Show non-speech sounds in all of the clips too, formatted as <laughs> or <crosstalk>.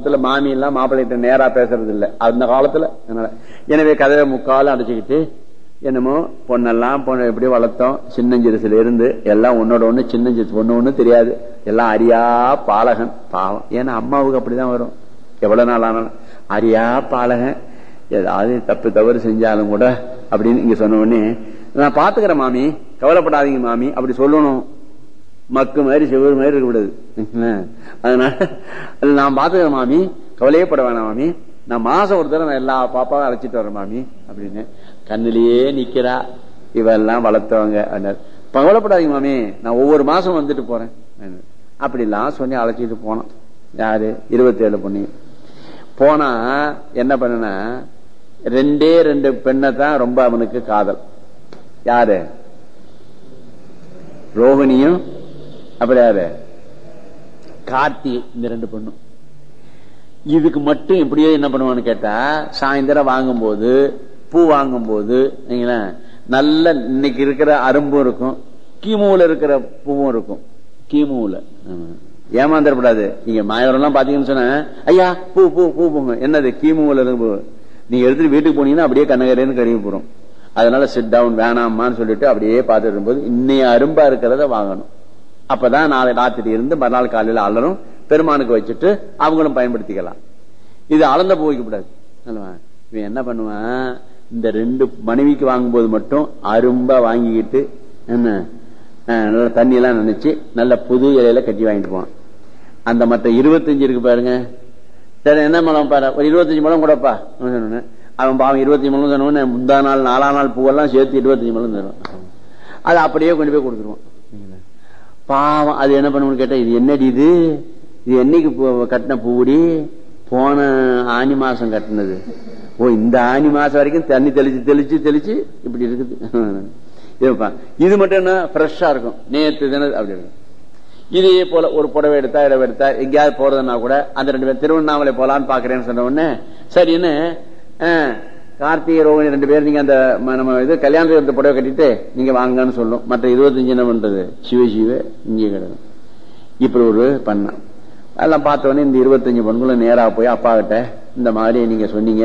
காலத்துல மாமி எல்லாம் மாப்பிள்ளைகிட்ட நேரா பேசுறது இல்ல அந்த காலத்துல அதனால. எனவே கதவை முக்காலும் அடைச்சுக்கிட்டு என்னமோ பொண்ணெல்லாம் பொண்ணு எப்படி வளர்த்தோம்? சின்னஞ்சிறுசுல இருந்து எல்லாம் ஒன்னோட ஒண்ணு சின்னஞ்சிறுசு ஒண்ணு ஒண்ணு தெரியாது. எல்லாம் அரியா பாலகன் பாவம். ஏன்னா அம்மாவுக்கு அப்படிதான் வரும். எவ்வளவு நாள் ஆனாலும். அரியா பாலகன். ஏதாவது தப்பு தவறு செஞ்சாலும் கூட அப்படின்னு இங்க சொன்ன உடனே நான் பாத்துக்கிறேன் மாமி. கவலைப்படாதீங்க மாமி. அப்படி சொல்லணும். மக்கு மாதிரி செவ்வறு மாதிரி இருக்கக்கூடாது அதனால நான் பாத்துக்கிறேன் மாமி. கவலையே பட வேணாம் மாமி. நான் மாசம் ஒரு தடவை நான் எல்லா பாப்பாவும் அழைச்சிட்டு வரேன் மாமி அப்படின்னு. கண்ணிலேயே நிக்கிறா. இவெல்லாம் வளர்த்தவங்க கவலைப்படாதீங்க மாமி. நான் ஒவ்வொரு மாசம் வந்துட்டு போறேன் அப்படிலாம் சொல்லி அழைச்சிட்டு போனோம். யாரு? இருபத்தி ஏழு பொண்ணு. போனா என்ன பண்ணனா ரெண்டே ரெண்டு பெண்ணை தான் ரொம்ப அவனுக்கு காதல். யாரு? ரோகிணியும் அப்படி யாரு? கார்த்திகை இந்த ரெண்டு பொண்ணும். இதுக்கு மட்டும் எப்படியோ என்ன பண்ணுவான்னு கேட்டா சாயந்தரம் வாங்கும் போது பூ வாங்கும் போது நல்ல இன்னைக்கு இருக்கிற அரும்பும் இருக்கும் கீமுல இருக்கிற பூவும் இருக்கும். கீமுல. ஏமாந்துடக்கூடாது நீங்க மாயவரெல்லாம் பாத்தீங்கன்னு சொன்ன ஐயா பூ பூ பூ பூங்க. என்னது கீமுல இருக்கு நீங்க எடுத்துட்டு வீட்டுக்கு போனீங்கன்னா அப்படியே கண்ணகரேன்னு கழுவி போறோம். அதனால சிட் டவுன் வேணாமான்னு சொல்லிட்டு அப்படியே பார்த்துட்டு இருக்கும்போது இன்னைய அரும்பா இருக்கிறத வாங்கணும். அப்பதான் நாளை ராத்திரி இருந்து மறுநாள் காலையில அலரும் பெருமானுக்கு வச்சுட்டு அவங்களும் பயன்படுத்திக்கலாம். இது அளந்த போய்க்க கூடாது. இவன் என்ன பண்ணுவான்? இந்த ரெண்டு மனைவிக்கு வாங்கும்போது மட்டும் அரும்பா வாங்கிக்கிட்டு என்ன நல்ல தண்ணி எல்லாம் நினைச்சு நல்ல புது இலையில கட்டி வாங்கிட்டு போவான். அந்த மற்ற இருபத்தஞ்சு இருக்கு பாருங்க. சரி என்ன மலம் பாரு? ஒரு இருபத்தஞ்சு மலம் கூடப்பா. சொன்னேன் அவன் பாவம் இருபத்தஞ்சு மலம் சொன்னவன் முந்தா நாள் நாலா நாள் பூவெல்லாம் சேர்த்து இருபத்தஞ்சு மலம் தரும் அது அப்படியே கொண்டு போய் கொடுத்துருவான். பாவம் அது என்ன பண்ணுவோம்னு கேட்டா இது என்னடி இது? இது என்னைக்கு கட்டின பூடி போன ஆனி மாசம் கட்டினது. ஓ இந்த ஆனி மாசம் வரைக்கும் தண்ணி தெளிச்சு தெளிச்சு தெளிச்சு இப்படி இருக்குது. <laughs> இது மட்டும் என்ன? ஃப்ரெஷ்ஷா இருக்கும். நேற்று தினம் அப்படி இருக்கும். இதே போல ஒரு புடவை எடுத்தா இடவை எடுத்தா எங்கேயாவது போறதுன்னா கூட அந்த ரெண்டு பேரும் திருவண்ணாமலை போலான்னு பாக்குறேன்னு சொன்ன உடனே சரின்னு கார்த்திகை ரோகிணி ரெண்டு பேரும் நீங்க அந்த நம்ம இது கல்யாணத்துக்கு புடவை கட்டிட்டு நீங்க வாங்கன்னு சொல்லும். மற்ற இருபத்தஞ்சு என்ன பண்றது? சிவ சிவ இங்கே கிடக்கும். இப்படி ஒரு பண்ண அதெல்லாம் பார்த்தோன்னே இந்த இருபத்தஞ்சு பொண்ணுங்களும் நேரா போய் அப்பா கிட்ட இந்த மாதிரி நீங்க சொன்னீங்க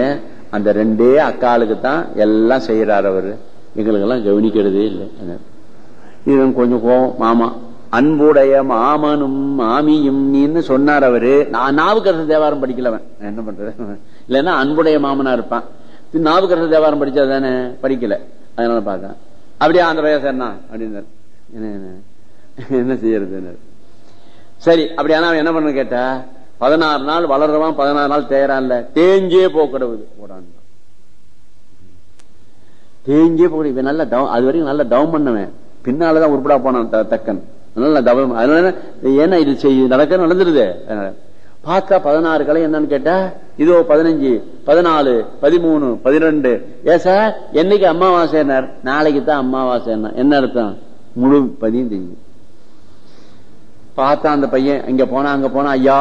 அந்த ரெண்டே அக்காளுக்கு தான் எல்லாம் செய்யறாரு அவரு. எங்களுக்கெல்லாம் கவனிக்கிறதே இல்லை. இது கொஞ்சம் கோவம். மாமா அன்புடைய மாமனும் மாமியும் நீன்னு சொன்னார் அவரு. நான் நாவுக்கரசு தேவாரம் படிக்கலவன். என்ன பண்றது? இல்லைன்னா அன்புடைய மாமனா இருப்பான். நாவுக்கரசு தேவாரம் படிச்சா தானே படிக்கல. அதனால பார்த்தேன் அப்படியே ஆந்திரவையா வயசா அப்படின்னு என்ன செய்யறது சரி அப்படியானா அவன் என்ன பண்ண கேட்டா பதினாறு நாள் வளர்றவான் பதினாறு நாள் தேயறான்ல தேஞ்சே போக்கடவுது போடான் தேஞ்சே போக இவன் நல்ல டவுன் அது வரைக்கும் நல்லா டவுன் பண்ணவன். பின்னாலதான் உருப்படா போனான் தக்கன். நல்லா டவுன் அதனால ஏன்னா இது செய்ய நடக்க நடந்துருது. பார்த்தா பதினாறு கலை என்னன்னு கேட்டா இதோ பதினஞ்சு பதினாலு பதிமூணு பதினெண்டு. ஏ சார்? என்னைக்கு அமாவாசை நாளைக்கு தான் அமாவாசை என்ன அர்த்தம்? முழு பதியும் தெரியும் பார்த்தா அந்த பையன் இங்க போனா அங்க போனா ஐயா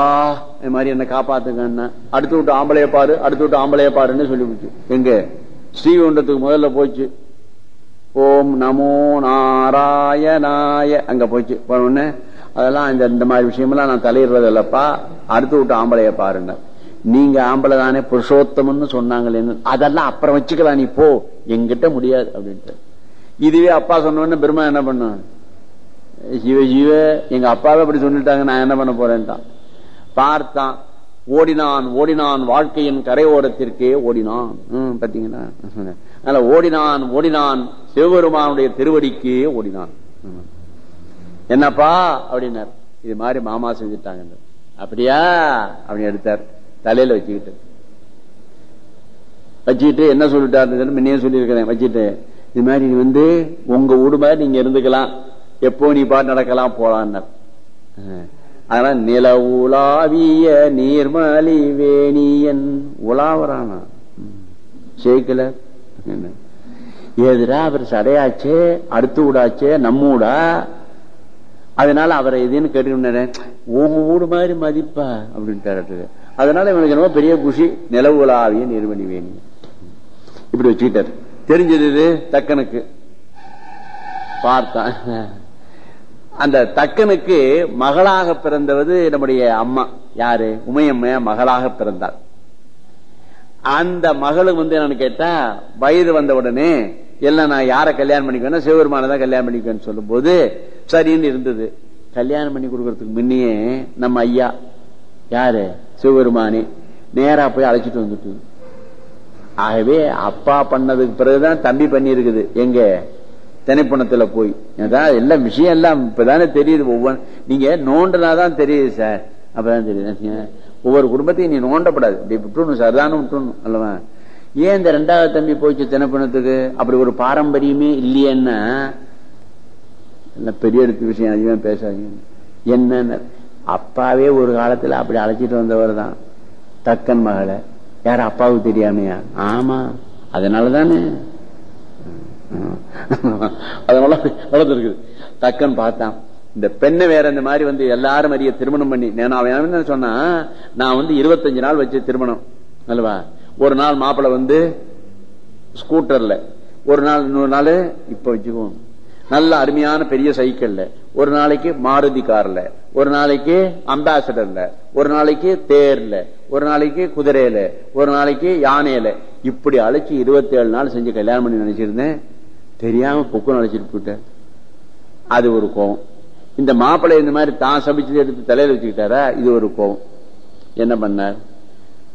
இந்த மாதிரி என்ன காப்பாத்துங்க அடுத்து விட்டு ஆம்பளைய பாரு அடுத்து விட்டு ஆம்பளைய பாருன்னு சொல்லி போச்சு எங்க? ஸ்ரீகுண்டத்துக்கு முதல்ல போச்சு. ஓம் நமோ நாராயணாய அங்க போச்சு. போன அதெல்லாம் இந்த இந்த மாதிரி விஷயமெல்லாம் நான் தலையிடுறது இல்லப்பா அடுத்து விட்டு ஆம்பளைய பாருங்க. நீங்க ஆம்பளை தானே புருஷோத்தம்னு சொன்னாங்களே. அதெல்லாம் அப்புறம் வச்சுக்கலாம் நீ போ. எங்கிட்ட முடியாது அப்படின்ட்டு. இதுவே அப்பா சொன்ன பெருமா என்ன பண்ணும் ஜீவ ஜீவ எங்க அப்பாவே அப்படி சொல்லிட்டாங்க நான் என்ன பண்ண போறேன்ட்டான். பார்த்தான். ஓடினான் ஓடினான் வாழ்க்கையின் கரையோரத்திற்கே ஓடினான். பாத்தீங்கன்னா அதனால ஓடினான் ஓடினான். சிவபெருமானுடைய திருவடிக்கே ஓடினான். என்னப்பா? அப்படின்னார். இது மாதிரி மாமா செஞ்சுட்டாங்க அப்படியா? அப்படின்னு எடுத்தார். தலையில வச்சுக்கிட்டு. வச்சுக்கிட்டு என்ன சொல்லிட்டாரு முன்னே சொல்லியிருக்கிறேன் வச்சுட்டு இது மாதிரி இது வந்து உங்க வீடு மாதிரி நீங்க இருந்துக்கலாம். எப்போ நீ பாட்டு நடக்கலாம் போலான்னு அதனால நில உலாவிய நீர்மலி வேணியன் உலாவரானா? சேர்க்கல எதிரா அவர் சடையாச்சே அடுத்து விடாச்சே நம்மூடா அதனால அவரை எதுன்னு கேட்டு உங்க ஊடு மாதிரி மதிப்பா? அப்படின்ட்டு அதனால இவனுக்கு என்னமோ பெரிய குஷி நில நிறுவனி வேணும் இப்படி வச்சுக்கிட்டாரு. தெரிஞ்சது தக்கனுக்கு. பார்த்தான் அந்த தக்கனுக்கு மகளாக பிறந்தவது நம்முடைய அம்மா. யாரு? உமையம்மையா மகளாக பிறந்தாள். அந்த மகளும் வந்து என்னன்னு கேட்டா வயது வந்த உடனே இல்லை நான் யார கல்யாணம் பண்ணிக்குவேன்னா சிவபெருமான தான் கல்யாணம் பண்ணிக்குவேன்னு சொல்லும் போது சரின்னு இருந்தது. கல்யாணம் பண்ணி கொடுக்கறதுக்கு முன்னையே நம்ம ஐயா யாரு? சிவபெருமானே நேரா போய் அழைச்சிட்டு வந்துட்டு. ஆகவே அப்பா பண்ணதுக்கு பிறகுதான் தம்பி பண்ணி இருக்குது எங்க? திணைப்பணத்துல போய். அதான் எல்லாம் விஷயம் எல்லாம் இப்பதானே தெரியுது. ஒவ்வொரு நீங்க நோண்டனாதான் தெரியுது சார். அப்பதான் தெரியுது. ஒவ்வொரு குடும்பத்தையும் நீ நோண்டப்படாது. இப்படி விட்டுணும் தானே விட்டுணும் அல்லவா? ஏன் இந்த ரெண்டாவது தம்பி போச்சு தினப்பணத்துக்கு? அப்படி ஒரு பாரம்பரியமே இல்லையேன்னா பெரிய எடுத்து விஷயம் அதிகமா பேசாதீங்க. என்ன அப்பாவே ஒரு காலத்துல அப்படி அழைச்சிட்டு வந்தவர் தான். தக்கன் மகளை. யார் அப்பாவுக்கு தெரியாமையா? ஆமா. அதனாலதானே. அதனால வளர்ந்துருக்குது தக்கன் பார்த்தான். இந்த பெண்ணை வேற இந்த மாதிரி வந்து எல்லாரும் அறிய திருமணம் பண்ணி நான் அவன் என்ன சொன்னா நான் வந்து இருபத்தஞ்சு நாள் வச்சு திருமணம். அல்லவா? ஒரு நாள் மாப்பிள்ள வந்து ஸ்கூட்டர்ல ஒரு நாள் இன்னொரு நாள் இப்ப வச்சுக்குவோம் நல்ல அருமையான பெரிய சைக்கிள்ல. ஒரு நாளைக்கு மாருதி கார்ல ஒரு நாளைக்கு அம்பாசடர்ல ஒரு நாளைக்கு தேர்ல ஒரு நாளைக்கு குதிரையில ஒரு நாளைக்கு யானையில. இப்படி அழைச்சி இருபத்தி ஏழு நாள் செஞ்சு கல்யாணம் பண்ணி நினைச்சிருந்தேன். தெரியாம பொக்கு அழைச்சிட்டு போயிட்டேன். அது ஒரு கோவம். இந்த மாப்பிள்ளை இந்த மாதிரி தான் சமைச்சது எடுத்து தலையில வச்சுக்கிட்டாரா? இது ஒரு கோவம். என்ன பண்ணார்?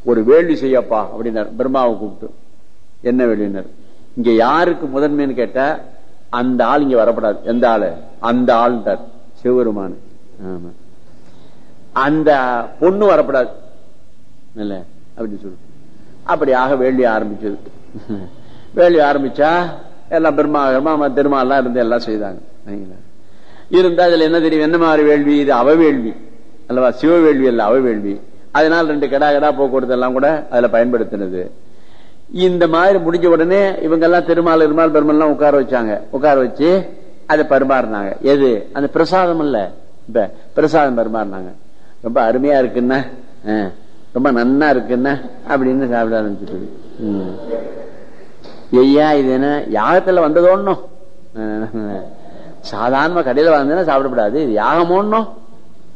ஒரு வேள்வி செய்யப்பா அப்படின்னார். பிரம்மாவை கூப்பிட்டு. என்ன வேள்வினர்? இங்க யாருக்கு முதன்மைன்னு கேட்டா அந்த ஆள் இங்க வரப்படாது. எந்த ஆளு? அந்த ஆள்ன்றார். சிவபெருமானு. ஆமா. அந்த பொண்ணு வரப்படாது. இல்ல அப்படின்னு சொல்லு. அப்படியாக வேள்வி ஆரம்பிச்சது. வேள்வி ஆரம்பிச்சா எல்லாம் பெருமா பெருமா திருமாலாம் இருந்து எல்லாம் செய்தாங்க. இருந்தா அதுல என்ன தெரியும்? என்ன மாதிரி வேள்வி? இது அவ வேள்வி. அல்லவா? சிவ வேள்வி அல்ல அவ வேள்வி. அதனால ரெண்டு கடா கடா போக்குவரத்து எல்லாம் கூட அதுல பயன்படுத்தினது. இந்த மாதிரி முடிஞ்ச உடனே இவங்க எல்லாம் திருமால் இருமால் பெருமாள் உட்கார வச்சாங்க. உட்கார வச்சு அதை பரிமாறினாங்க. எது? அந்த பிரசாதம் இல்ல. இப்ப பிரசாதம் பரிமாறினாங்க. ரொம்ப அருமையா இருக்குன்னா ரொம்ப நன்னா இருக்குன்னா அப்படின்னு சாப்பிட ஆரம்பிச்சுட்டு ஐயா இது என்ன? யாகத்துல வந்ததோன்னும் சாதாரண கடையில வந்ததுன்னா சாப்பிடக்கூடாது இது யாகம்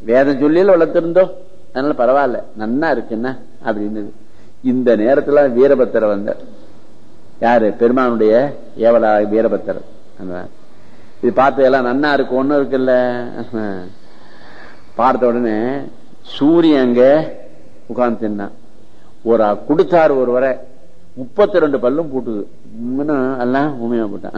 வேதம் சொல்லியில் வளர்த்திருந்தோம். அதனால பரவாயில்ல நன்னா இருக்குன்னா அப்படின்னு இந்த நேரத்துல வீரபத்திர வந்தார். யாரு? பெருமானுடைய ஏவலா வீரபத்திர இது பார்த்து எல்லாம் நன்னா இருக்கு ஒன்றும் இருக்குல்ல. பார்த்த உடனே சூரியன் அங்க உட்கார்ந்து தின்னான் ஒரு கொடுத்தாரு ஒரு வரை முப்பத்தி ரெண்டு பல்லும் பூட்டுது. எல்லாம் உண்மையா போட்டான்.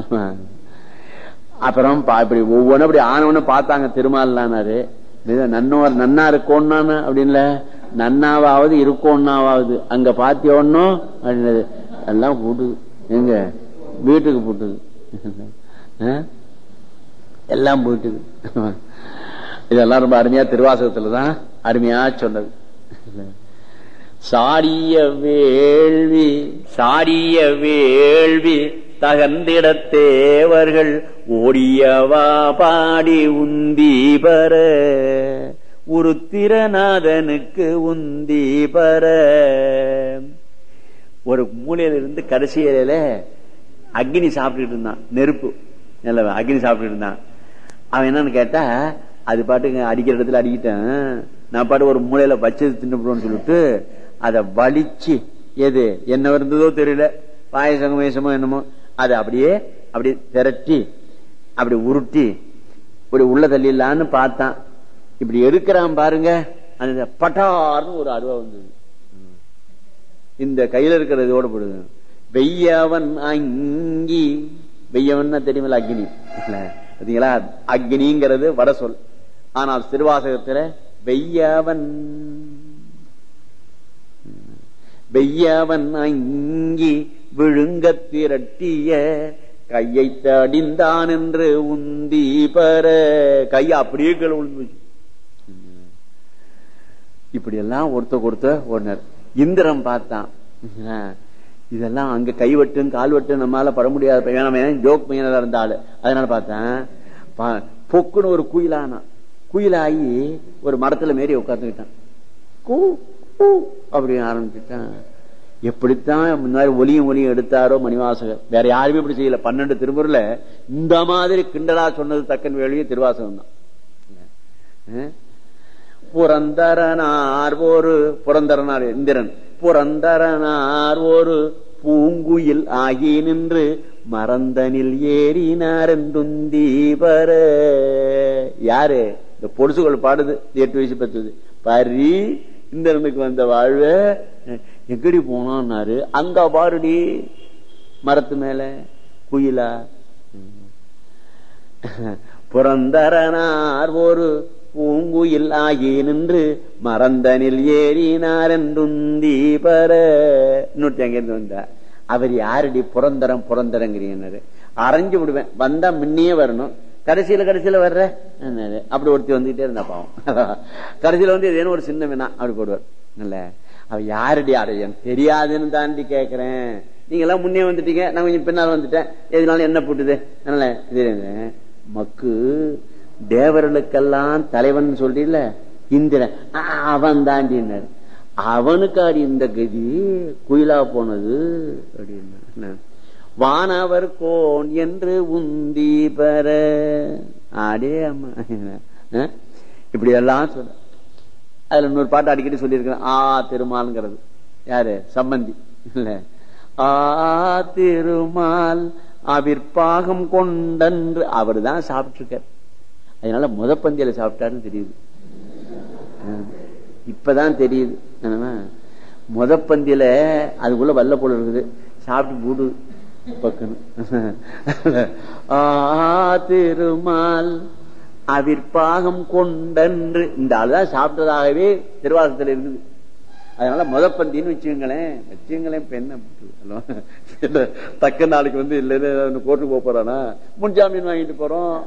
அப்புறம் இப்படி ஒவ்வொன்றும் அப்படி ஆனவனு பார்த்தாங்க திருமாலானாரு நன்னோர் நன்னா இருக்கோன்னு அப்படின்ல நன்னாவாவது இருக்கோன்னாவது அங்க பாத்தியோன்னும் அப்படின்னது. எல்லாம் பூட்டுது. எங்க? வீட்டுக்கு போட்டுது. எல்லாம் போயிட்டுது இதெல்லாம் ரொம்ப அருமையா திருவாசகத்துலதான் அருமையா சொன்னது. சாரிய வேள்வி சாரிய வேள்வி தகந்திடத்தேவர்கள் ஓடியவா பாடி உந்தி பர. ஒரு திறநாதனுக்கு உந்தி பர. ஒரு மூலையில இருந்து கடைசியில அக்னி சாப்பிட்டுட்டு இருந்தான். நெருப்பு. நல்ல அக்னி சாப்பிட்டு இருந்தான். அவன் என்னன்னு கேட்டா அது பாட்டுக்கு அடிக்கிற இடத்துல அடிக்கிட்டேன். நான் பாட்டு ஒரு மூலையில வச்சது தின்னுப்படுவோம்னு சொல்லிட்டு அதை வலிச்சு எது என்ன இருந்ததோ தெரியல. பாயசம் வயசமோ என்னமோ. அதை அப்படியே அப்படி திரட்டி அப்படி உருட்டி இப்படி உள்ள தள்ளிடலான்னு பார்த்தான். இப்படி எடுக்கிறான் பாருங்க. அந்த பட்டார்னு ஒரு அருவா வந்தது. இந்த கையில இருக்கிறது ஓடப்படுது வெய்யவன் அங்கி. வெய்யவன் தெரியுமில்ல அக்னி. பார்த்தீங்களா? அக்னிங்கிறது வட சொல். ஆனால் சிறுவாசகத்துல வெய்யவன். வெய்யவன் அங்கி. விழுங்க திரட்டிய கையை தடிந்தான் என்று உந்தி பெற கைய அப்படியே கீழே விழுந்து இப்படி எல்லாம் ஒருத்த கொடுத்த ஒன்னர் இந்திரம் பார்த்தான் இதெல்லாம் அங்க கைவட்டும் கால்வட்டும் நம்மளால பட முடியாத பையன். ஜோக் பையனா இருந்தாலும் அதனால பார்த்தேன். பொக்குன்னு ஒரு குயிலானா. குயிலாகி ஒரு மரத்துல மாரி உட்காந்துக்கிட்டான் கூ அப்படி ஆரம்பிச்சுட்டான். எப்படித்தான் முன்னாடி ஒலியும் ஒலியும் எடுத்தாரோ மணிவாசகர். வேற யாருமே இப்படி செய்யல. பன்னெண்டு திருமுறையில இந்த மாதிரி கிண்டலா சொன்னது தக்கன் வேலையும் திருவாசகம் தான். புரந்தரனார் ஒரு புரந்தரனார் இந்திரன். புரந்தரனார் ஒரு பூங்குயில் ஆகி நின்று மறந்தனில் ஏறினார் என்றுந்தீபர யாரு? இந்த பொடுசுகள் பாடுது எட்டு வயசு பத்துது. பரி இந்திரனுக்கு வந்த வாழ்வ எங்கடி போனான்னாரு? அங்க பாருடி மரத்து மேல குயிலா. புறந்தரனார் ஒரு பூங்குயில் ஆகி நின்று மறந்தனில் ஏறினார் என்றுந்தீபர இன்னொருத்தி அங்கிருந்து வந்தார் அவர் யாரடி புறந்தரம் புரந்தரங்கிறீங்கன்னாரு அரைஞ்சு விடுவேன். வந்தா முன்னே வரணும். கடைசியில கடைசியில வர்ற? அப்படி ஒருத்தி வந்துகிட்டே இருந்தா பாவம். கடைசியில வந்து ஏதேனும் ஒரு சின்ன வினா அப்படி போடுவார். இல்ல அவ யாருடி அடையன் தெரியாதுன்னு தாண்டி கேக்குறேன். நீங்க எல்லாம் முன்னே வந்துட்டீங்க. நான் கொஞ்சம் பின்னால் வந்துட்டேன். எதுனாலும் என்ன போட்டுது? அதனால இது மக்கு தேவர்களுக்கெல்லாம் தலைவன் சொல்றீல இந்திரன். அவன் தாண்டினார் அவனுக்காடி இந்த கதி குயிலா போனது அப்படின்னு வானவர் கோன் என்று உந்தி பெற. ஆடே அம்மா. இப்படி எல்லாம் சொல்ல அதுல இன்னொரு பாட்டு அடிக்கடி சொல்லியிருக்கிறேன். ஆ திருமால்ங்கிறது. யாரு? சம்பந்தி. இல்ல. ஆ திருமால் அவிற்பாகம் கொண்டன்று. அவர் தான் சாப்பிட்டுருக்கார். அதனால முதப்பந்தியில சாப்பிட்டாருன்னு தெரியுது. இப்பதான் தெரியுது. என்னன்னா முதப்பந்தியில அதுக்குள்ள வல்ல போல இருக்குது. சாப்பிட்டு மூடு. ஆ திருமால் அவிற்பாகம் கொண்டன்று. இந்த ஆளுதான் சாப்பிட்டதாகவே திருவாசத்தில் இருந்தது அதனால முதப்பந்தின்னு வச்சுங்களேன் வச்சுங்களேன் பெண்ண இல்ல, தக்க நாளைக்கு வந்து இல்லைன்னு கோர்ட்டுக்கு போக போறானா? முன்ஜாமீன் வாங்கிட்டு போறோம்.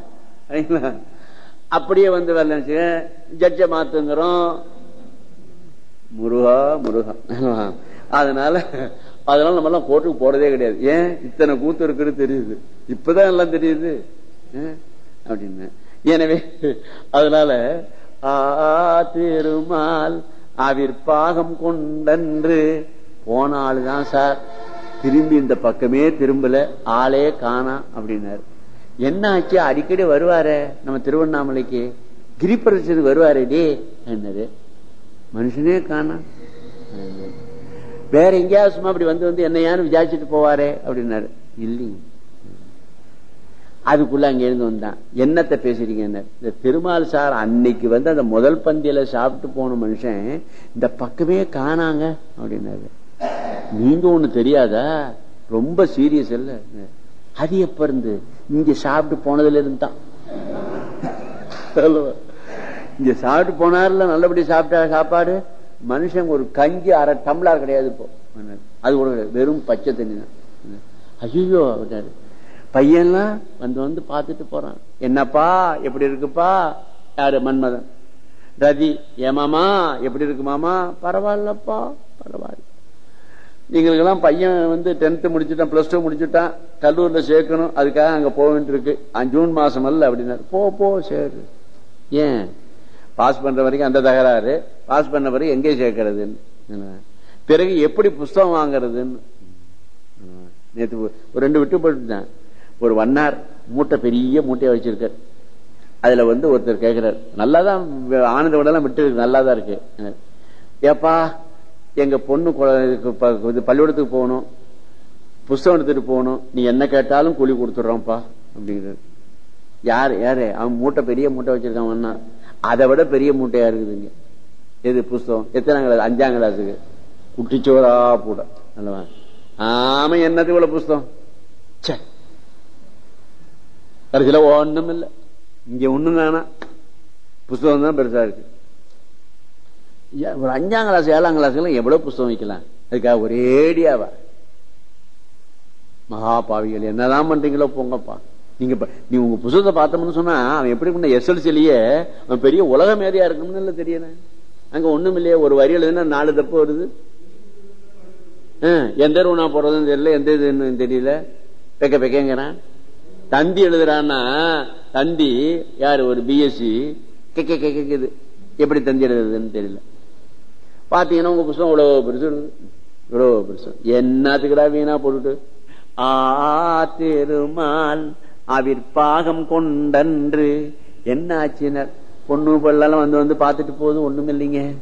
அப்படியே வந்து வரல ஜட்ஜ மாத்துங்கிறோம். முருகா முருகா. அதனால அதனால நம்ம எல்லாம் கோர்ட்டுக்கு போறதே கிடையாது. ஏன்? இத்தனை கூத்து இருக்குன்னு தெரியுது. இப்பதான் எல்லாம் தெரியுது. அப்படின்னு. எனவே அதனால ஆ திருமால் அவிற்பாகம் கொண்டன்று போன ஆளுதான் சார். திரும்பி இந்த பக்கமே திரும்பல ஆளே காணா அப்படின்னாரு. என்ன ஆச்சு? அடிக்கடி வருவாரே நம்ம திருவண்ணாமலைக்கு. கிரிப்பிரதேசத்துக்கு வருவாரு டே என்னது? மனுஷனே காணா. வேற எங்கேயாவது சும்மா அப்படி வந்து வந்து என்னையான்னு விசாரிச்சுட்டு போவாரே அப்படின்னாரு. இல்லைங்க. அதுக்குள்ள அங்க இருந்து வந்தான். என்னத்தை பேசுறீங்க இந்த திருமால் சார் அன்னைக்கு வந்து அந்த முதல் பந்தியில சாப்பிட்டு போன மனுஷன் இந்த பக்கமே காணாங்க அப்படின்னாரு. நீங்க ஒண்ணு தெரியாதா? ரொம்ப சீரியஸ் இல்ல. அது எப்ப இருந்து? இங்க சாப்பிட்டு போனதுல இருந்து தான். சொல்லுவா. இங்க சாப்பிட்டு போனார்ல நல்லபடி சாப்பிட்டா சாப்பாடு? மனுஷன் ஒரு கஞ்சி அரை டம்ளர் கிடையாது இப்போ. அது கூட வெறும் பச்சை தண்ணி தான். ஐயோ அப்படின்னாரு பையன்லாம் வந்து வந்து பார்த்துட்டு போறான். என்னப்பா எப்படி இருக்குப்பா? யாரு மன்மதன். ரதி ஏமாமா எப்படி இருக்கு மாமா? பரவாயில்லப்பா பரவாயில்ல. நீங்களுக்கெல்லாம் பையன் வந்து டென்த்து முடிச்சுட்டான் பிளஸ் டூ முடிச்சுட்டான். கல்லூரில் சேர்க்கணும் அதுக்காக அங்கே போக வேண்டியிருக்கு. ஜூன் மாதம் அல்ல அப்படின்னாரு. போ போ சேரு. ஏன்? பாஸ் பண்ணுற வரைக்கும் அந்த தகராறு. பாஸ் பண்ண பிறகு எங்கே சேர்க்கறதுன்னு பிறகு எப்படி புஸ்தகம் வாங்குறதுன்னு. நேற்று ஒரு ரெண்டு விட்டு போட்டுட்டேன். ஒரு வண்ணார் மூட்டை பெரிய மூட்டையை வச்சிருக்கார். அதுல வந்து ஒருத்தர் கேட்கிறார் நல்லாதான் ஆனந்த விடலாம் விட்டு நல்லாதான் இருக்கு. ஏப்பா எங்க பொண்ணு ப- இது பள்ளிக்கூடத்துக்கு போகணும். புஸ்தகம் எடுத்துட்டு போகணும். நீ என்ன கேட்டாலும் கூலி கொடுத்துட்றோம்ப்பா அப்படிங்கிறது யாரு யாரு? அவன் மூட்டை பெரிய மூட்டை வச்சிருக்கான் அதை விட பெரிய மூட்டையா இருக்குதுங்க. எது புஸ்தகம்? எத்தனாம் கிளாஸ்? அஞ்சாம் கிளாஸுக்கு. குட்டிச்சோரா கூட அல்லவா ஆமா என்னது இவ்வளவு புஸ்தகம்? ச்சே. கடைசியில ஒண்ணும் இங்க ஒண்ணும் வேணாம் புஸ்தகம் தான் பெருசா இருக்கு. ஏன் ஒரு அஞ்சாம் கிளாஸ் ஏழாம் கிளாஸ்லாம் எவ்வளவு புஸ்தகம் வைக்கலாம்? அதுக்காக ஒரேடியாவா மகா பாவிகள் என்னதான் பண்றீங்களோ போங்கப்பா. நீங்க நீ உங்க புஸ்தகத்தை பார்த்தோம்னு சொன்னா அவன் எப்படி பண்ண எஸ்எல்சிலேயே அவன் பெரிய உலக மேதையா இருக்கணும்னு இல்லை தெரியல. அங்க ஒண்ணும் இல்லையே ஒரு வரி எழுதுனா நாலு தப்பு வருது. ஆ, எந்த ரூணா போறதுன்னு தெரியல எந்த இதுன்னு தெரியல. பெக்க பெக்கங்கிறான். தந்தி எழுதுறான்னா தந்தி யாரு ஒரு பிஎஸ்சி கேக்க கேக்குது எப்படி தந்தி எழுதுறதுன்னு தெரியல. பாத்தீங்கன்னா உங்க புத்தகம் இவ்வளவு பெருசு இருக்குது. இவ்வளவு பெருசு. என்னத்துக்குடா வீணா போட்டுட்டு? ஆ திருமால் அவிற்பாகம் கொண்டன்று. என்ன ஆச்சினர் பொண்ணு பிள்ளைலாம் வந்து வந்து பார்த்துட்டு போதும் ஒண்ணும் இல்லைங்க.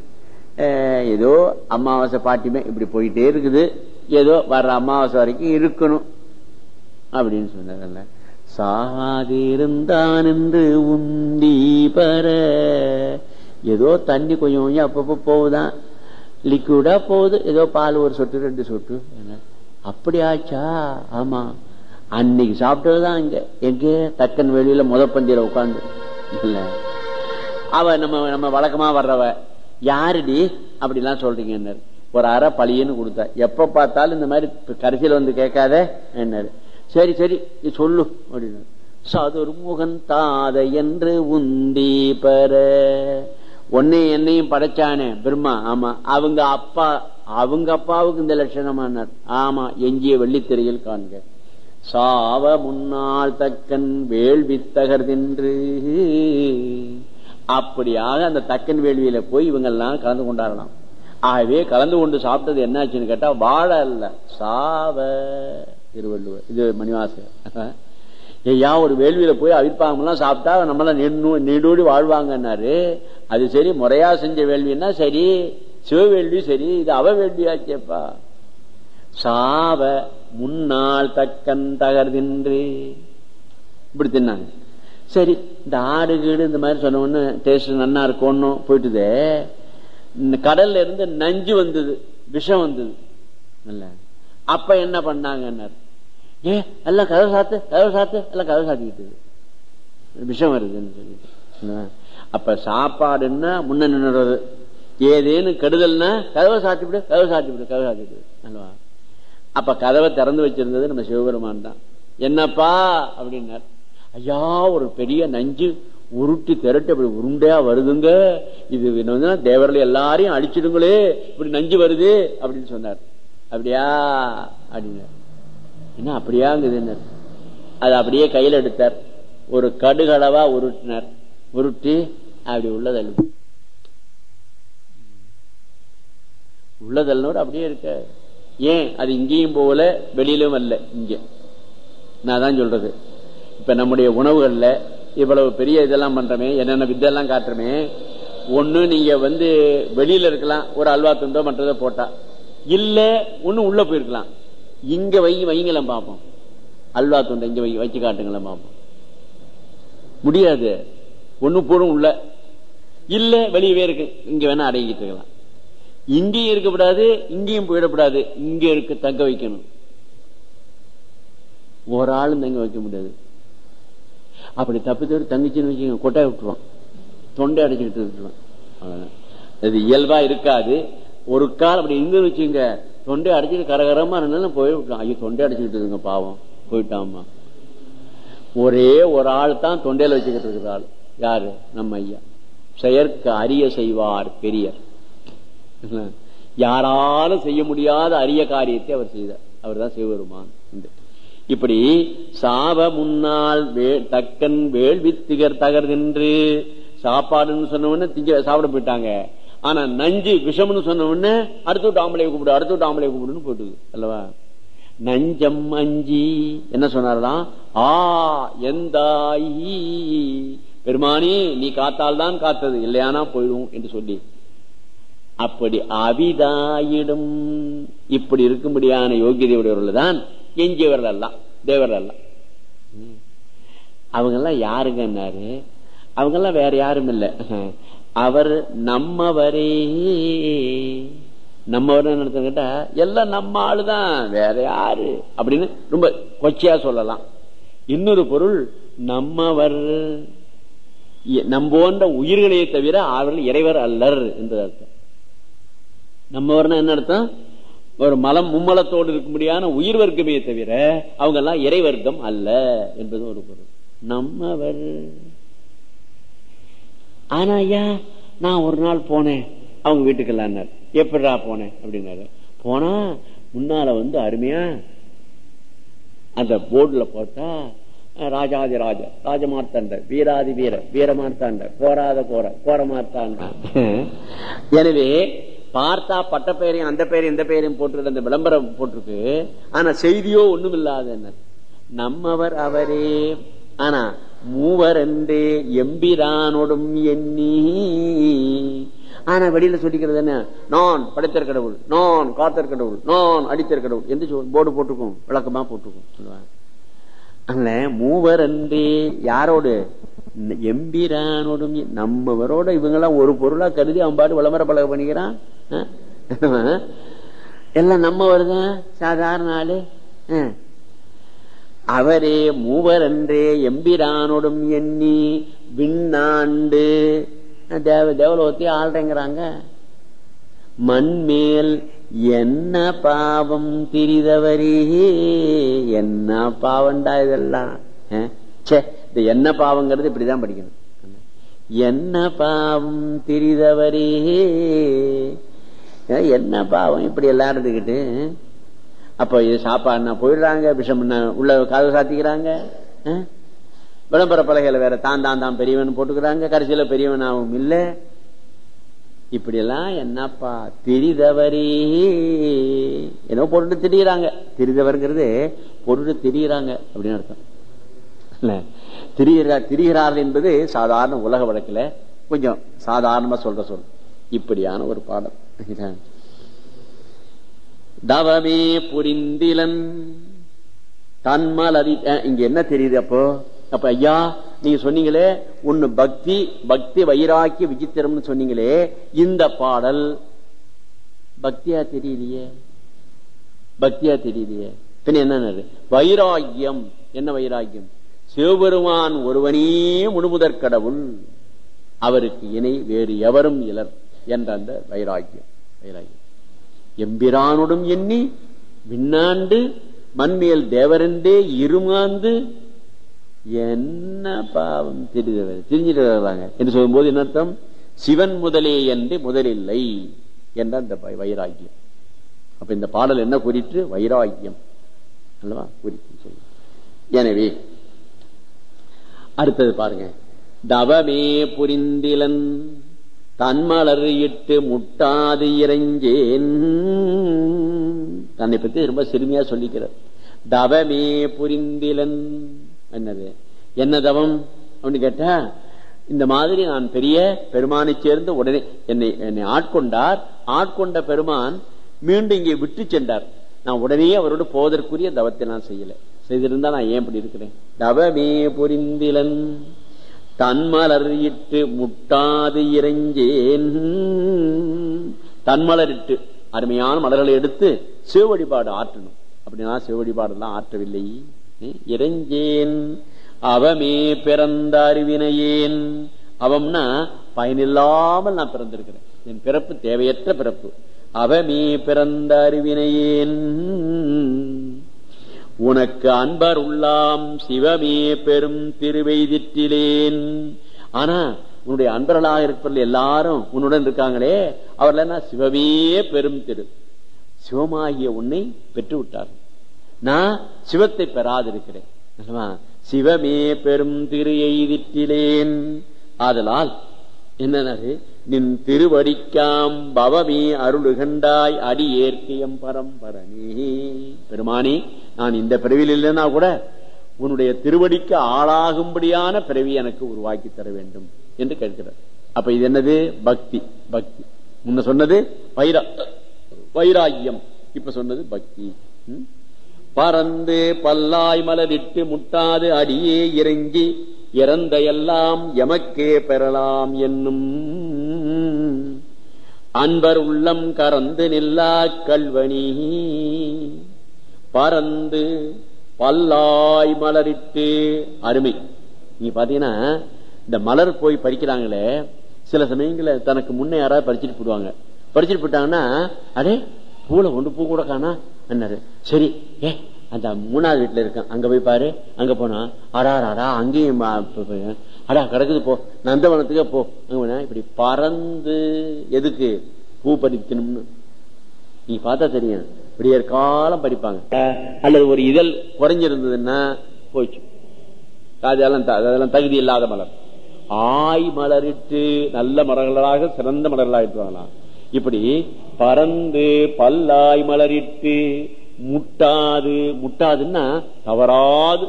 ஏதோ அமாவாசை பாட்டிமே இப்படி போயிட்டே இருக்குது. ஏதோ வர்ற அமாவாசை வரைக்கும் இருக்கணும். அப்படின்னு சொன்னதல்ல சாதிருந்தான் என்று உந்தி பர. ஏதோ தண்ணி கொஞ்சம் கொஞ்சம் அப்பப்போ போகுதான் லிக்விடா போகுது. ஏதோ பால் ஒரு சொட்டு ரெண்டு சொட்டு. என்ன. அப்படி ஆச்சா? ஆமா. அன்னைக்கு சாப்பிட்டதுதான் இங்க. எங்க? தக்கன் வெளியில முத பந்தியில உட்காந்து இல்லை. அவ நம்ம நம்ம வழக்கமா வர்றவ யாருடி? அப்படிலாம் சொல்றீங்க ஒரு அரை பழியன்னு கொடுத்தா. எப்ப பார்த்தாலும் இந்த மாதிரி இப்ப வந்து கேட்காத என்னாரு சரி சரி நீ சொல்லு அப்படின்னு. சதுர்முகன் தாதை என்று உந்தி பெற. உன்னை என்னையும் படைச்சானே பிரம்மா. ஆமா. அவங்க அப்பா அவங்க அப்பாவுக்கு இந்த லட்சணமானார். ஆமா எஞ்சிய வெள்ளித்திரையில் காண்க. சாவ முன்னாள் தக்கன் வேள்வி தின்று அப்படியாக அந்த தக்கன் வேள்வியில போய் இவங்க எல்லாம் கலந்து கொண்டாடலாம் ஆகவே கலந்து கொண்டு சாப்பிட்டது என்னாச்சுன்னு கேட்டா வாழை அல்ல சாவ திருவள்ளுவர். இது மணிவாசகர். <laughs> ஐயா ஒரு வேள்வியில போய் அவிர்ப்பாங்கலாம் சாப்பிட்டா நம்மளாம் நின்று நீடூடி வாழ்வாங்கன்னாரு. அது சரி முறையா செஞ்ச வேள்வின்னா சரி சிவவேள்வி சரி இது அவ வேள்வியாச்சேப்பா. சாவ முன்னாள் தக்கன் தகர்தின்றி. இப்படி தின்னாங்க. சரி இந்த ஆடு கீடு இந்த மாதிரி சொன்ன உடனே டேஸ்ட் நன்னா இருக்கும்னு போயிட்டுதே. இந்த கடல்ல இருந்து நஞ்சு வந்தது விஷம் வந்தது. இல்ல. அப்ப என்ன பண்ணாங்கன்னார்? ஏ எல்லாம் கதவு சாத்து கதவு சாத்து எல்லாம் கதவு சாத்திக்கிட்டு விஷம் வருதுன்னு சொல்லிட்டு. அப்ப சாப்பாடுன்னா முன்ன நின்றுறது ஏதேன்னு கெடுதல்னா கதவை சாத்திவிடு கதவை சாத்திவிடு கதவை சாத்திவிடு. அல்லவா? அப்ப கதவை திறந்து வச்சிருந்தது நம்ம சிவபெருமான் தான். என்னப்பா? அப்படின்னார். ஐயா ஒரு பெரிய நஞ்சு உருட்டி திரட்டு அப்படி உருண்டையா வருதுங்க. இது என்னன்னா தேவர்கள் எல்லாரையும் அடிச்சிடுங்களே இப்படி நஞ்சு வருது அப்படின்னு சொன்னார். அப்படியா? அப்படின்னு என்ன அப்படியாங்குது என்ன? அது அப்படியே கையில எடுத்தார். ஒரு கடுகளவா உருட்டினார். உருட்டி அப்படி உள்ளதல் உள்ளதல்னோடு அப்படியே இருக்க ஏன்? அது இங்கேயும் போகல வெளியிலும் அல்ல இங்க. நான் தான் சொல்றது. இப்ப நம்முடைய உணவுகள்ல இவ்வளவு பெரிய இதெல்லாம் பண்றமே என்னென்ன வித்தெல்லாம் காட்டுறமே ஒண்ணு நீங்க வந்து வெளியில இருக்கலாம் ஒரு அல்வா துண்டோ மற்றதோ போட்டா. இல்ல ஒண்ணு உள்ள போயிருக்கலாம். இங்க வை வைங்களாம் பார்ப்போம் அல்வா துண்டை இங்க வை வச்சு காட்டுங்களேன் பார்ப்போம் முடியாது. ஒண்ணு போடும் உள்ள. இல்ல வெளியவே இருக்கு. இங்க வேணா அடங்கிட்டு இருக்கலாம். இங்கேயும் இருக்கக்கூடாது இங்கேயும் போயிடக்கூடாது. இங்க இருக்கு தங்க வைக்கணும். ஒரு ஆளும் தங்க வைக்க முடியாது. அப்படி தப்பி தவிர தங்கச்சின்னு வச்சுக்கோங்க கொட்டாய் விட்டுருவான். தொண்டை அடைச்சுக்கிட்டு விட்டுருவான் அது இயல்பா இருக்காது. ஒரு கால் அப்படி இருந்து வச்சுங்க தொண்டை அடைச்சிட்டு கரகரமா இருந்தாலும் போய் விட்டுருவான். ஐயோ தொண்டை அடைச்சிக்கிட்டு இருக்குங்க பாவம். போயிட்டாமா ஒரே ஒரு ஆள் தான் தொண்டையில வச்சுக்கிட்டு இருக்கிற ஆள். யாரு? நம்ம ஐயா. செயற்க அரிய செய்வார் பெரியர். யாராலும் செய்ய முடியாத அரிய காரியத்தை அவர் செய்தார். அவர் தான் செய்வருமான் என்று. இப்படி சாவ முன்னால் தக்கன் வேள்வி திகர் தகர்தென்று சாப்பாடுன்னு சொன்ன திங்க சாப்பிட போயிட்டாங்க. ஆனா நஞ்சு விஷம்னு சொன்ன உடனே அடுத்து டாம்பளை கூப்பிடு அடுத்து டாம்பளை கூப்பிடுன்னு போயிட்டு அல்லவா? நஞ்சம் அஞ்சி என்ன சொன்னார்லாம்? ஆ எந்தாயி. பெருமானி நீ காத்தால் தான் காத்தது. இல்லையானா போயிடும் என்று சொல்லி. அப்படி அவிதாயிடும். இப்படி இருக்கும்படியான யோகியதை உடையவர்கள் தான் எஞ்சியவர்கள் எல்லாம் தேவர்கள் எல்லாம் அவங்கெல்லாம் யாருங்கன்னாரு? அவங்கெல்லாம் வேற யாரும் இல்லை. அவர் நம்மவரே. நம்மவர் என்ன கேட்டா எல்லாம் நம்ம ஆளுதான் வேற யாரு? அப்படின்னு ரொம்ப கொச்சையா சொல்லலாம். இன்னொரு பொருள் நம்மவர். நம்போன்ற உயிர்களையே தவிர அவர்கள் இறைவர் அல்லர் என்று அர்த்தம். நம்மவர்னா என்ன அர்த்தம்? ஒரு மலம் மும்மலத்தோடு இருக்கும்படியான உயிர் வர்க்கமே தவிர அவங்க எல்லாம் இறை வர்க்கம் அல்ல என்பது ஒரு பொருள். நம்மவர். ஆனா ஐயா நான் ஒரு நாள் போனேன். அவங்க வீட்டுக்கெல்லாம் எப்படிடா போனேன்? அப்படின்னாரு. போனா முன்னால வந்து அருமையா அந்த போர்டுல போட்டா ராஜாதி ராஜ ராஜமார்த்தாண்ட வீராதி வீர வீரமார்த்தாண்ட போராத போற போரமார்த்தாண்ட. எனவே பார்த்தா பட்ட பெயரையும் அந்த பெயரையும் இந்த பெயரையும் போட்டு அந்த விளம்பரம் போட்டிருக்கு. ஆனா செய்தியோ ஒண்ணும் இல்லாத என்ன? நம்மவர் அவரே. ஆனா மூவர் என்று எம்பிரானோடும் எண்ணி. ஆனா வெளியில சொல்லிக்கிறது என்ன? நான் படைத்தர் கடவுள். நான் காத்தர் கடவுள். நான் அடித்தர் கடவுள். என்று போர்டு போட்டிருக்கோம். விளக்கமா போட்டிருக்கோம். சொல்லுவாங்க. அல்ல மூவர் என்றே யாரோடு? எம்பிரானோடும் நம்மவரோட இவங்கெல்லாம் ஒரு பொருளா கருதி அவன் பாட்டு விளம்பர பழக பண்ணிக்கிறான். எல்லாம் நம்ம வருதான் சாதாரண ஆளு. அவரே மூவர் என்றே எம்பிரானோடும் எண்ணி விண்ணாண்டு. தேவ தேவலோகத்தை ஆள்றேங்கிறாங்க. மண்மேல் என்ன பாவம் திரிதவரே? என்ன பாவண்டா இதெல்லாம்? இந்த என்ன பாவங்கிறது இப்படிதான் படிக்கணும். என்ன பாவம் திரிதவரே? என்ன பாவம்? இப்படி எல்லாம் இருந்துகிட்டு அப்ப இது சாப்பாடுனா போயிடுறாங்க விஷம் உள்ள காதல் சாத்திக்கிறாங்க விளம்பர பலகையில வேற தான் தான் தான் பெரியவன் போட்டுக்கிறாங்க கடைசியில பெரியவனாகவும் இல்லை. இப்படியெல்லாம் என்னப்பா? திரிதவரே. ஏதோ பொருட்டு திரியிறாங்க. திரிதவருங்கிறது பொருட்டு திரியிறாங்க அப்படின்னு அர்த்தம். திரியிறா திரிகிறார் திரிகிறார்கள் என்பது சாதாரண உலக வழக்கில் கொஞ்சம் சாதாரணமா சொல்ற சொல். இப்படியான ஒரு பாடம். தவமே புரிந்திலன். தன்மால் அதி இங்க என்ன தெரியுது அப்போ? அப்ப ஐயா நீங்க சொன்னீங்களே ஒன்னு பக்தி பக்தி வைராக்கிய விசித்திரம்னு சொன்னீங்களே இந்த பாடல் பக்தியா தெரியலையே? பக்தியா தெரியலையே? பின்ன என்ன வைராக்கியம். என்ன வைராக்கியம்? சிவபெருமான் ஒருவனே முழுமுதற் கடவுள். அவருக்கு இணை வேறு எவரும் இலர். என்ற அந்த வைராக்கியம். வைராக்கியம். எம்பிரானுடன் எண்ணி விண்ணாண்டு மண்மியல் தேவரண்டே இருமாந்து என்ன பாவம் தெரிஞ்சவர் தெரிஞ்சிட்டு வர்றாங்க. என்று சொல்லும்போது என்ன அர்த்தம்? சிவன் முதலே என்று முதலில்லை என்ற அந்த வைராக்கியம். அப்ப இந்த பாடல் என்ன குறித்து வைராக்கியம். அல்லவா? குறித்து சொல்லு. எனவே அடுத்தது பாருங்க. தவமே புரிந்திலன் தன்மலர் இட்டு முட்டாது இறைஞ்சேன். தன்னை பத்தி ரொம்ப சிறுமியா சொல்லிக்கிறார். தவமே புரிந்திலன். என்னது? என்ன தவம்? அப்படின்னு கேட்டா இந்த மாதிரி நான் பெரிய பெருமானை சேர்ந்து உடனே என்னை என்னை ஆட்கொண்டார். ஆட்கொண்ட பெருமான் மீண்டும் இங்கே விட்டு சென்றார். நான் உடனே அவரோடு போவதற்குரிய தவத்தை நான் செய்யல. செய்திருந்தா நான் ஏன் இப்படி இருக்கிறேன்? தவமே புரிந்திலன். தன்மலர் இட்டு முட்டாது இறைஞ்சேன். தன்மலரிட்டு அருமையான மலர்களை எடுத்து சிவவழிபாடு ஆற்றணும். அப்படின்னா சிவ ஆற்றவில்லை. இறைஞ்சேன். அவமே பிறந்த அறிவினையேன். அவம்னா பயனில்லாமல் நான் பிறந்திருக்கிறேன். என் பிறப்பு தேவையற்ற பிறப்பு. அவமே பிறந்த அறிவினையேன். உனக்கு அன்பர் உள்ளாம் சிவமே பெரும் திருவெய்திற்றிலேன். ஆனா உன்னுடைய அன்பர்களாக இருப்பவர்கள் எல்லாரும் உன்னுடன் இருக்காங்களே அவர்கள் சிவமே பெரும் திரு. சிவமாகிய உன்னை பெற்று விட்டார் நான் சிவத்தை பெறாதிருக்கிறேன். சிவமே பெரும் திரு எய்திற்றிலேன். ஆதலால் என்னது நின் திருவடிக்காம் பவமே அருளுகண்டாய் அடி ஏற்கியம் பரம்பரணி. பெருமானி நான் இந்த பிறவியில் இல்லைன்னா கூட உன்னுடைய திருவடிக்கு ஆளாகும்படியான பிறவி எனக்கு உருவாக்கி தர வேண்டும் என்று கேட்கிறார். அப்ப இது என்னது? பக்தி. பக்தி. முன்ன சொன்னது வைரா வைராக்கியம். இப்ப சொன்னது பக்தி. பறந்து பல்லாய் மலரிட்டு முட்டாது அடியே இறங்கி இறந்த எல்லாம் எமக்கே பெறலாம் என்னும் அன்பர் உள்ளம் கறந்து நில்லா கல்வனி பறந்து பல்லாய் மலரிட்டு அருமை. நீ பாத்தீங்கன்னா இந்த மலர் போய் பறிக்கிறாங்களே சில சமயங்கள தனக்கு முன்னே யாராவது பறிச்சுட்டு போடுவாங்க பறிச்சுட்டு போட்டாங்கன்னா அடே பூல கொண்டு பூ கூட காணா என்னாரு சரி ஏ அந்த மூணாவது வீட்டுல இருக்கான். அங்க போய் பாரு அங்க போனா அடா அடா அங்கேயும் அடா கிடக்குது போ. நந்தவனத்துக்கே போ. இப்படி பறந்து எதுக்கு? பூ பறிக்கணும்னு நீ பார்த்தா தெரியும். இப்படி காலம் படிப்பாங்க. அல்லது ஒரு இதழ் குறைஞ்சிருந்ததுன்னா போயிடுச்சு. அதெல்லாம் அதெல்லாம் தகுதி இல்லாத மலர். ஆய் மலரிட்டு நல்ல மலர்களாக சிறந்த மலர்களாக வாங்கலாம். இப்படி பறந்து பல்லாய் மலரிட்டு முட்டாது முட்டாதுன்னா தவறாது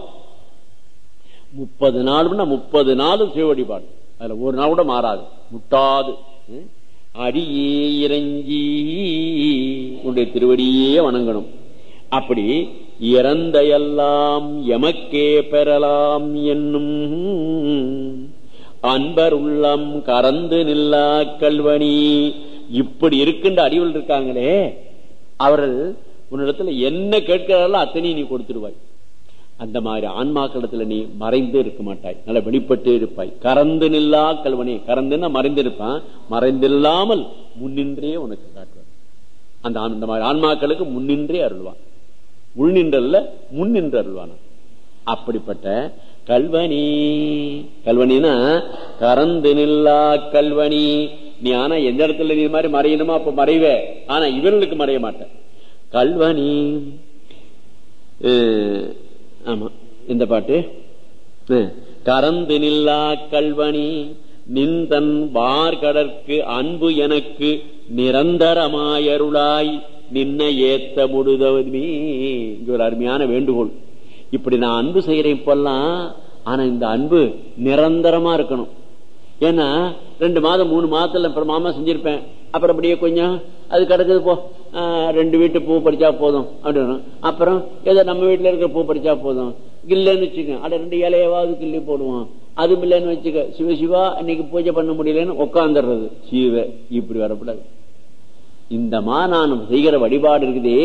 முப்பது நாளும்னா முப்பது நாளும் சிவ வழிபாடு அதுல ஒரு நாள் கூட மாறாது. முட்டாது. அடியே இறங்கி உன்னுடைய திருவடியே வணங்கணும். அப்படி இறந்த எல்லாம் எமக்கே பெறலாம் என்னும் அன்பர் உள்ளம் கறந்து நில்லா கல்வனி இப்படி இருக்கின்ற அறிவில் இருக்காங்களே அவர்கள் உன்னிடத்துல என்ன கேட்கிறார்களோ அத்தனையும் நீ கொடுத்துருவாய் அந்த மாதிரி ஆன்மாக்களத்துல நீ மறைந்து இருக்க மாட்டாய். நல்ல வெளிப்பட்டு இருப்பாய். கறந்து நில்லா கல்வனி கறந்துன்னா மறைந்து இருப்பான் மறைந்தில்லாமல் முன்னின்றே உனக்கு காட்டுவான். அந்த அந்த மாதிரி ஆன்மாக்களுக்கு முன்னின்றே அருள்வான். உள்நின்றல்ல முன்னின்று அருள்வான்? அப்படிப்பட்ட கல்வனி கல்வனினா கறந்து நில்லா கல்வனி நீ ஆனா எந்த இடத்துல நீ மாதிரி மறையணுமோ அப்ப மறைவே. ஆனா இவர்களுக்கு மறைய மாட்டேன் கல்வனி ஆமா. இந்த பாட்டு? அஹ், கறந்து நில்லா கல்வனி நின்றன் வார்கடற்கு அன்பு எனக்கு நிரந்தரமாயருளாய் நின்ன ஏத்த முடுதவதுமே இங்க ஒரு அருமையான வேண்டுகோள். இப்படி நான் அன்பு செய்யறேன் இப்பெல்லாம் ஆனா இந்த அன்பு நிரந்தரமா இருக்கணும். ஏன்னா ரெண்டு மாதம் மூணு மாதத்துல மாமா செஞ்சிருப்பேன். அப்புறம் அப்படியே கொஞ்சம் அது கிடக்குது போ. ரெண்டு வீட்டு பூ பறிச்சா போதும் அப்படின்னு. அப்புறம் ஏதோ நம்ம வீட்டுல இருக்கிற பூ பறிச்சா போதும். இல்லைன்னு வச்சுக்க அட ரெண்டு இலையவாவது கிள்ளி போடுவோம் அதுவும் இல்லைன்னு வச்சுக்க சிவ சிவா இன்னைக்கு பூஜை பண்ண முடியலன்னு உட்காந்துடுறது சிவ இப்படி வரக்கூடாது. இந்த மா நான் செய்கிற வழிபாடு இருக்குதே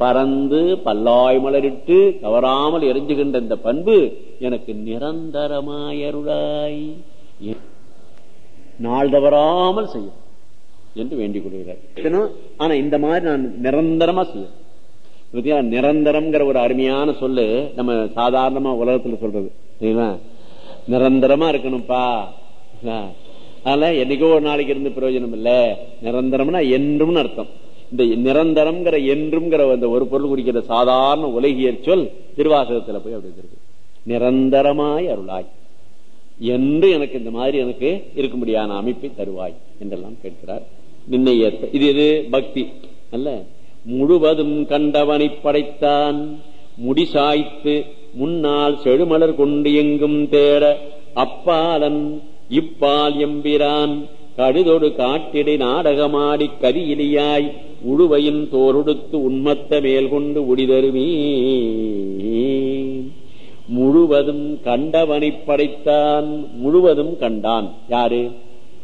பறந்து பல்லாய் மலரிட்டு தவறாமல் எரிஞ்சுகின்ற இந்த பண்பு எனக்கு நிரந்தரமாயருளாய். நாள் தவறாமல் செய்யும். என்று வேண்டிக் கொள்கிறார். ஆனா இந்த மாதிரி நான் நிரந்தரமா செய்யும் பாத்தீங்களா? நிரந்தரம்ங்கிற ஒரு அருமையான சொல்லு நம்ம சாதாரணமா உலகத்துல சொல்றது. சரிங்களா? நிரந்தரமா இருக்கணும்ப்பா. அதனால என்னைக்கோ ஒரு நாளைக்கு இருந்து பிரயோஜனம் இல்ல. நிரந்தரம்னா என்றும்னு அர்த்தம். இந்த நிரந்தரம்ங்கிற என்றும்ங்கிற அந்த ஒரு பொருள் குறிக்கிற சாதாரண உலகியற் சொல் திருவாசகத்துல போய் அப்படி இருக்கு. நிரந்தரமாய் அருளாய். என்று எனக்கு இந்த மாதிரி எனக்கு இருக்கும்படியான அமைப்பை தருவாய் என்றெல்லாம் கேட்கிறார். நின்னை ஏற்ப இது இது பக்தி. அல்ல. முழுவதும் கண்டவனை படைத்தான். முடிசாய்த்து முன்னால் செழுமலர் கொண்டு எங்கும் தேட. அப்பாலன் இப்பால் எம்பிரான். கழுதொடு காட்டிடை நாடகமாடி கதியிலியாய் உழுவையின் தோருடுத்து உண்மத்த மேல் கொண்டு உடிதருமே முழுவதும் கண்டவனை படைத்தான். முழுவதும் கண்டான். யாரு?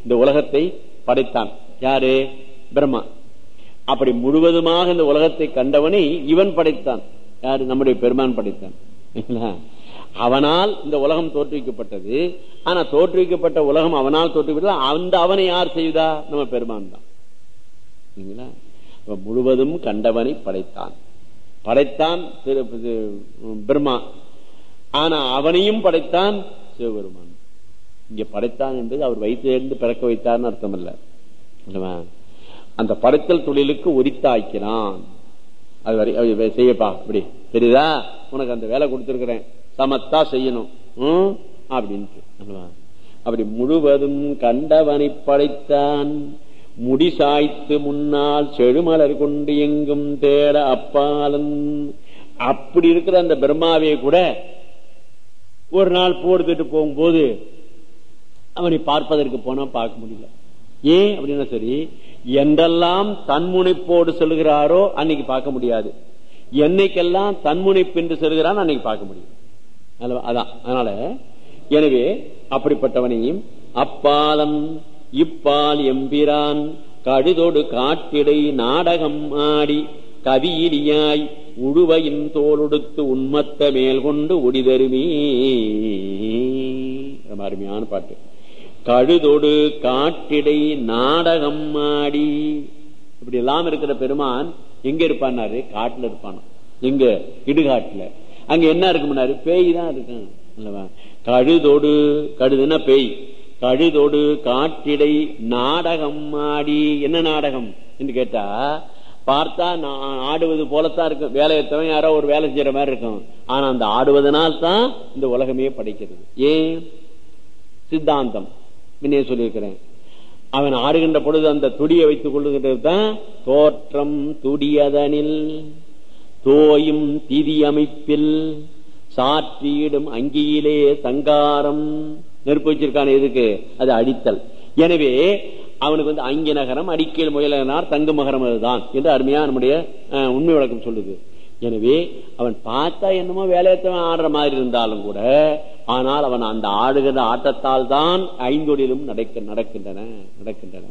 இந்த உலகத்தை படைத்தான். யாரு? பிரம்மா. அப்படி முழுவதுமாக இந்த உலகத்தை கண்டவனை இவன் படைத்தான். யாரு? நம்முடைய பெருமான் படைத்தான். அவனால் இந்த உலகம் தோற்றுவிக்கப்பட்டது. ஆனா தோற்றுவிக்கப்பட்ட உலகம் அவனால் தோற்றுவிக்கப்பட்டது. அந்த அவனை யார் செய்தா? நம்ம பெருமான் தான். சரிங்களா? முழுவதும் கண்டவனை படைத்தான். படைத்தான் திரு- இது, பிரம்மா. ஆனா அவனையும் படைத்தான் சிவபெருமான். இங்க படைத்தான் என்பது அவர் வயிற்றிலிருந்து பிறக்க வைத்தார்னு அர்த்தம் இல்லை அந்த படைத்தல் தொழிலுக்கு உரித்தாக்கினான் அது வரை அது செய்யப்பா இப்படி. தெரியுதா? உனக்கு அந்த வேலை கொடுத்துருக்கிறேன். சமத்தா செய்யணும். அப்படின்ட்டு அப்படி முழுவதும் கண்டவனை படைத்தான். முடிசாய்த்து முன்னால் செழுமலர் கொண்டு எங்கும் தேட அப்பாலன். அப்படி இருக்கிற அந்த பிரம்மாவே கூட ஒரு நாள் போடுத்துட்டு போகும்போது அவனை பார்ப்பதற்கு போனா பார்க்க முடியல. ஏன் அப்படின்னா சரி என்றெல்லாம் தன்முனைப்போடு செல்கிறாரோ அன்னைக்கு பார்க்க முடியாது. என்னைக்கெல்லாம் தன்முனைப்பு என்று செல்கிறான் அன்னைக்கு பார்க்க முடியும். அதான். அதனால எனவே அப்படிப்பட்டவனையும் அப்பாலன் இப்பால் எம்பிரான் கடுதொடு காட்டிடை நாடகம் ஆடி கவியிலியாய் உழுவையின் தோலுடுத்து உண்மத்த மேல் கொண்டு ஒடிதருமே. ரொம்ப அருமையான பாட்டு. கழுதொடு காட்டிடை நாடகம் ஆடி. இப்படி எல்லாம் இருக்கிற பெருமான் எங்க இருப்பான்னாரு? காட்டுல இருப்பானா? எங்க? இடுகாட்டுல. அங்க என்ன இருக்கும்னாரு? பேய் தான் இருக்கும் கழுதோடு கழுதொடு கழுதுன்னா பேய்? கழுதொடு காட்டிடை நாடகம் ஆடி. என்ன நாடகம் என்று கேட்டா பார்த்தா நான் ஆடுவது போலத்தான் இருக்கும் வேலையத்தவன் யாரோ ஒரு வேலை செய்யற மாதிரி இருக்கும். ஆனா அந்த ஆடுவதனால் தான் இந்த உலகமே படைக்கிறது. ஏன்? சித்தாந்தம். முன்னே சொல்லியிருக்கிறேன். அவன் ஆடுகின்ற பொழுது அந்த துடியை வைத்துக் கொள்ளுகின்றது தான் தோற்றம் துடியதனில். தோயும் திதி அமைப்பில் சாற்றியிடும் அங்கியிலே சங்காரம். நெருப்பு வச்சிருக்கான எதுக்கு? அது அடித்தல். எனவே அவனுக்கு வந்து அங்கி நகரம் அடிக்கல் முயலனார் தங்கு மகரம் அதுதான் என்று அருமையா நம்முடைய உண்மை விளக்கம் சொல்லுது. எனவே அவன் பார்த்தா என்னமோ வேலையத்தவன் ஆடுற மாதிரி இருந்தாலும் கூட ஆனால் அவன் அந்த ஆடுகிற ஆட்டத்தால் தான் ஐந்தொழிலும் நடக்க நடக்கின்றன நடக்கின்றன.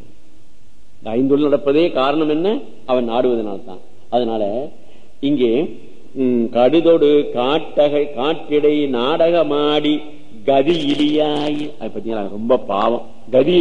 இந்த ஐந்தொழில் நடப்பதே காரணம் என்ன? அவன் ஆடுவதனால்தான். அதனால இங்கே கடுதொடு காட்டகை காட்டிடை நாடகமாடி கதி இடியாய். அது பார்த்தீங்களா ரொம்ப பாவம். கதி